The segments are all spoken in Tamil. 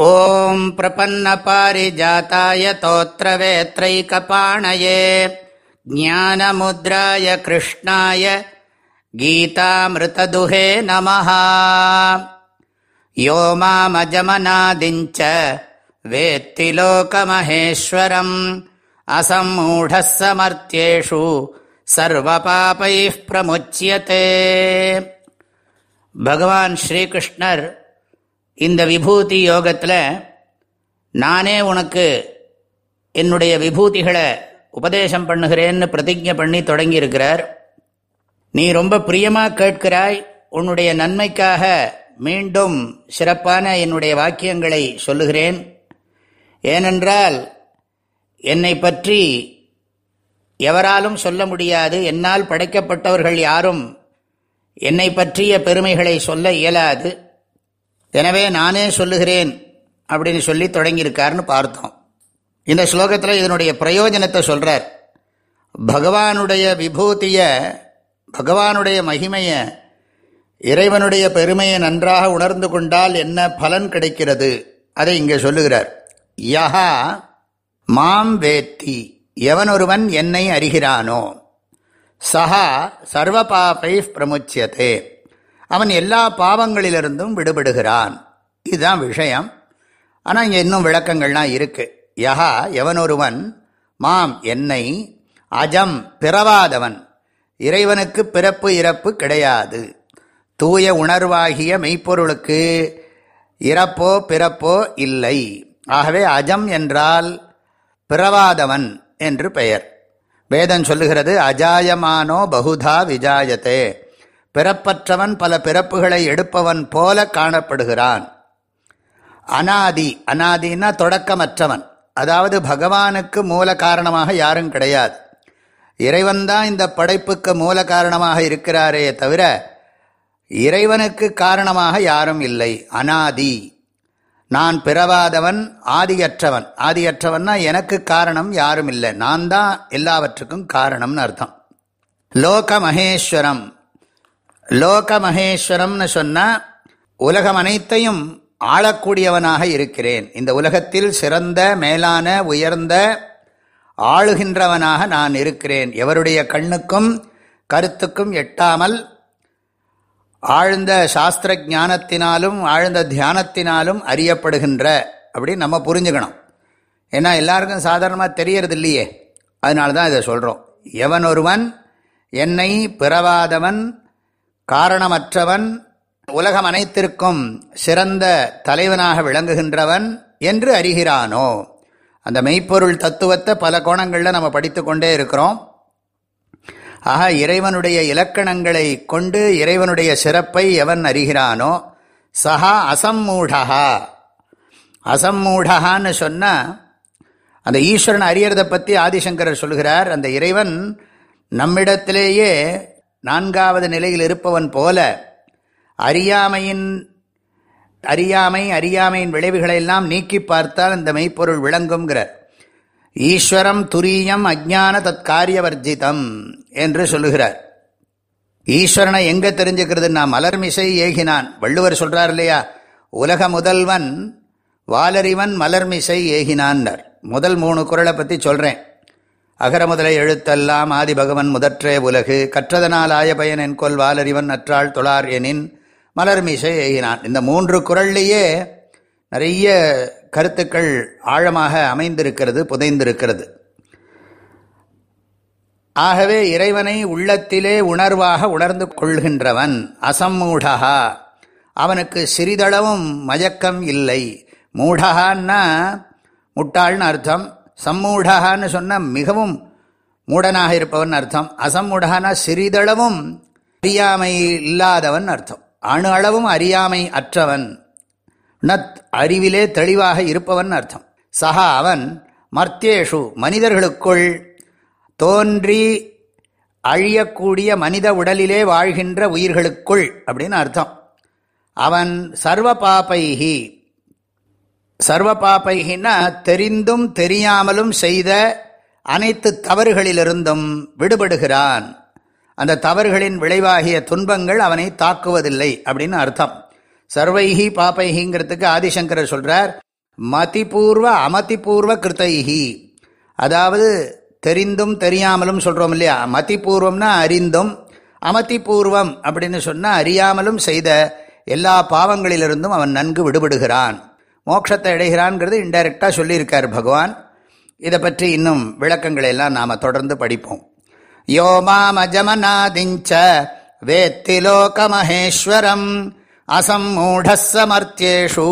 ॐ प्रपन्नपारिजाताय तोत्रवेत्रैकपाणये ज्ञानमुद्राय कृष्णाय गीतामृतदुहे नमः यो मामजमनादिञ्च वेत्ति लोकमहेश्वरम् असम्मूढः समर्थ्येषु सर्वपापैः प्रमुच्यते भगवान् श्रीकृष्णर् இந்த விபூதி யோகத்தில் நானே உனக்கு என்னுடைய விபூதிகளை உபதேசம் பண்ணுகிறேன்னு பிரதிஜை பண்ணி தொடங்கியிருக்கிறார். நீ ரொம்ப பிரியமாக கேட்கிறாய். உன்னுடைய நன்மைக்காக மீண்டும் சிறப்பான என்னுடைய வாக்கியங்களை சொல்லுகிறேன். ஏனென்றால் என்னை பற்றி எவராலும் சொல்ல முடியாது. என்னால் படைக்கப்பட்டவர்கள் யாரும் என்னை பற்றிய பெருமைகளை சொல்ல இயலாது. எனவே நானே சொல்லுகிறேன் அப்படின்னு சொல்லி தொடங்கியிருக்காருன்னு பார்த்தோம். இந்த ஸ்லோகத்தில் இதனுடைய பிரயோஜனத்தை சொல்கிறார் பகவானுடைய விபூதியை பகவானுடைய மகிமையை இறைவனுடைய பெருமையை நன்றாக உணர்ந்து கொண்டால் என்ன பலன் கிடைக்கிறது? அதை இங்கே சொல்லுகிறார். யஹா மாம் வேத்தி எவன் ஒருவன் என்னை அறிகிறானோ சஹா சர்வ பாபை அவன் எல்லா பாவங்களிலிருந்தும் விடுபடுகிறான். இதுதான் விஷயம். ஆனால் இங்கே இன்னும் விளக்கங்கள்லாம் இருக்குது யஹா எவனொருவன் மாம் என்னை அஜம் பிறவாதவன். இறைவனுக்கு பிறப்பு இறப்பு கிடையாது. தூய உணர்வாகிய மெய்ப்பொருளுக்கு இறப்போ பிறப்போ இல்லை. ஆகவே அஜம் என்றால் பிறவாதவன் என்று பெயர். வேதம் சொல்லுகிறது அஜாயமானோ பகுதா விஜாயத்தே. பிறப்பற்றவன் பல பிறப்புகளை எடுப்பவன் போல காணப்படுகிறான். அனாதி அனாதினா தொடக்கமற்றவன். அதாவது பகவானுக்கு மூல காரணமாக யாரும் கிடையாது. இறைவன்தான் இந்த படைப்புக்கு மூல காரணமாக இருக்கிறாரே தவிர இறைவனுக்கு காரணமாக யாரும் இல்லை. அனாதி. நான் பிறவாதவன் ஆதியற்றவன். ஆதியற்றவன்னா எனக்கு காரணம் யாரும் இல்லை. நான் தான் எல்லாவற்றுக்கும் காரணம்னு அர்த்தம். லோக மகேஸ்வரம் லோக மகேஸ்வரம்னு சொன்னால் உலகம் அனைத்தையும் ஆளக்கூடியவனாக இருக்கிறேன். இந்த உலகத்தில் சிறந்த மேலான உயர்ந்த ஆளுகின்றவனாக நான் இருக்கிறேன். எவருடைய கண்ணுக்கும் கருத்துக்கும் எட்டாமல் ஆழ்ந்த சாஸ்திர ஞானத்தினாலும் ஆழ்ந்த தியானத்தினாலும் அறியப்படுகின்ற அப்படின்னு நம்ம புரிஞ்சுக்கணும். ஏன்னா எல்லாருக்கும் சாதாரணமாக தெரியறது இல்லையே அதனால தான் இதை சொல்கிறோம் எவன் ஒருவன் என்னை பிறவாதவன் காரணமற்றவன் உலகம் அனைத்திற்கும் சிறந்த தலைவனாக விளங்குகின்றவன் என்று அறிகிறானோ? அந்த மெய்ப்பொருள் தத்துவத்தை பல கோணங்களில் நம்ம படித்து கொண்டே இருக்கிறோம். ஆக இறைவனுடைய இலக்கணங்களை கொண்டு இறைவனுடைய சிறப்பை எவன் அறிகிறானோ? சஹா அசம்மூடகா அசம்மூடகான்னு சொன்னால் அந்த ஈஸ்வரன் அறியறதை பற்றி ஆதிசங்கரர் சொல்கிறார் அந்த இறைவன் நம்மிடத்திலேயே நான்காவது நிலையில் இருப்பவன் போல அறியாமையின் அறியாமை அறியாமையின் விளைவுகளை எல்லாம் நீக்கி பார்த்தால் இந்த மெய்ப்பொருள் விளங்குங்கிறார் ஈஸ்வரம் துரியம் அஜான தற்காரியவர்ஜிதம் என்று சொல்லுகிறார். ஈஸ்வரனை எங்கே தெரிஞ்சுக்கிறது? நான் மலர்மிசை ஏகினான். வள்ளுவர் சொல்கிறார் இல்லையா? உலக முதல்வன் வாலறிவன் மலர்மிசை ஏகினான்னர். முதல் மூணு குரலை பற்றி சொல்கிறேன் அகர முதலை எழுத்தெல்லாம் ஆதி பகவன் முதற்றே உலகு. கற்றதனால் ஆய பயன் என்கொல் வாலறிவன் நற்றாள் தொழார் எனின் மலர்மிசை எய்கினான். இந்த மூன்று குரல்லையே நிறைய கருத்துக்கள் ஆழமாக அமைந்திருக்கிறது புதைந்திருக்கிறது. ஆகவே இறைவனை உள்ளத்திலே உணர்வாக உணர்ந்து கொள்கின்றவன் அசம்மூடகா அவனுக்கு சிறிதளவும் மயக்கம் இல்லை. மூடகான்னா முட்டாள்னு அர்த்தம். சம்மூடகான்னு சொன்னால் மிகவும் மூடனாக இருப்பவன் அர்த்தம். அசம்மூடகானா சிறிதளவும் அறியாமை இல்லாதவன் அர்த்தம். அணு அளவும் அறியாமை அற்றவன். நத் அறிவிலே தெளிவாக இருப்பவன் அர்த்தம். சஹா அவன் மர்த்தேஷு மனிதர்களுக்குள் தோன்றி அழியக்கூடிய மனித உடலிலே வாழ்கின்ற உயிர்களுக்குள் அப்படின்னு அர்த்தம். அவன் சர்வ பாப்பைகி சர்வ பாப்பைகின்னா தெரிந்தும் தெரியாமலும் செய்த அனைத்து தவறுகளிலிருந்தும் விடுபடுகிறான். அந்த தவறுகளின் விளைவாகிய துன்பங்கள் அவனை தாக்குவதில்லை அப்படின்னு அர்த்தம். சர்வைஹி பாப்பைஹிங்கிறதுக்கு ஆதிசங்கரர் சொல்கிறார் மதிபூர்வ அமதிபூர்வ கிருத்தைஹி. அதாவது தெரிந்தும் தெரியாமலும் சொல்கிறோம் இல்லையா? மதிபூர்வம்னா அறிந்தும் அமதிபூர்வம் அப்படின்னு சொன்னால் அறியாமலும் செய்த எல்லா பாவங்களிலிருந்தும் அவன் நன்கு விடுபடுகிறான். மோட்சத்தை அடைகிறான்ங்கிறது இன்டைரக்டாக சொல்லியிருக்கார் பகவான். இதை பற்றி இன்னும் விளக்கங்களை எல்லாம் நாம் தொடர்ந்து படிப்போம். யோ மாமஜமநாதிஞ்ச வேத்தி லோகமஹேஸ்வரம் அசம்மூட சமர்த்தியேஷு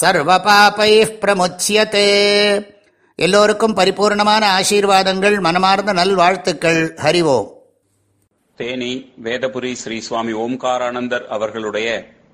சர்வ பாப்பை பிரமுச்சியத்தே எல்லோருக்கும் பரிபூர்ணமான ஆசீர்வாதங்கள் மனமார்ந்த நல்வாழ்த்துக்கள். ஹரிவோம் தேனி வேதபுரி ஸ்ரீ சுவாமி ஓம்காரானந்தர் அவர்களுடைய